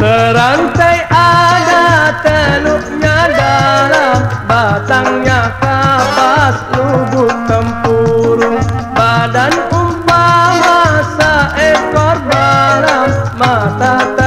Serantai ada teluknya dalam batangnya kapas lubuk tempurung. Badan umpama seekor balam mata